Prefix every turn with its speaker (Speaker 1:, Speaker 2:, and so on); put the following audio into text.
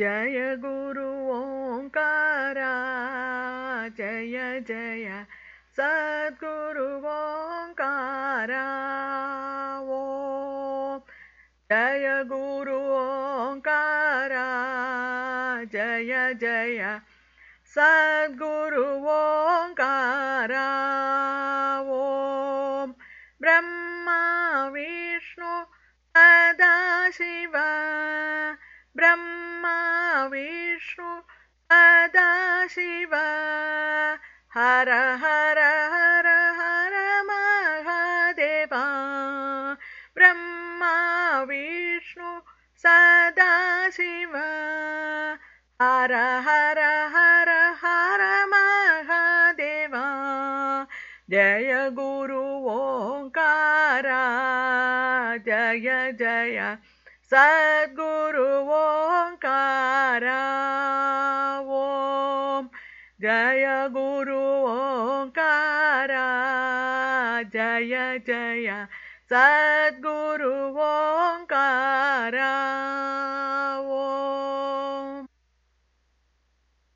Speaker 1: जय गुरु ओङ्कारा जय जय। सद्गुरु ओङ्कारा ॐ जय गुरु ओङ्कारा जय जय। सद्गुरु ओङ्कारा ॐ ब्रह्मा, विष्णु सदाशिव ब्रह्मा विष्णु सदाशिव हर हर हर हर महादेवा ब्रह्मा विष्णु सदाशिव हर हर हर हर महादेवा जय गुरु ओङ्कारा जय जय சத்குரு ஓங்காரா ஓம் ஜய குரு ஓங்காரா ஜய ஜய சத்குரு ஓங்காரா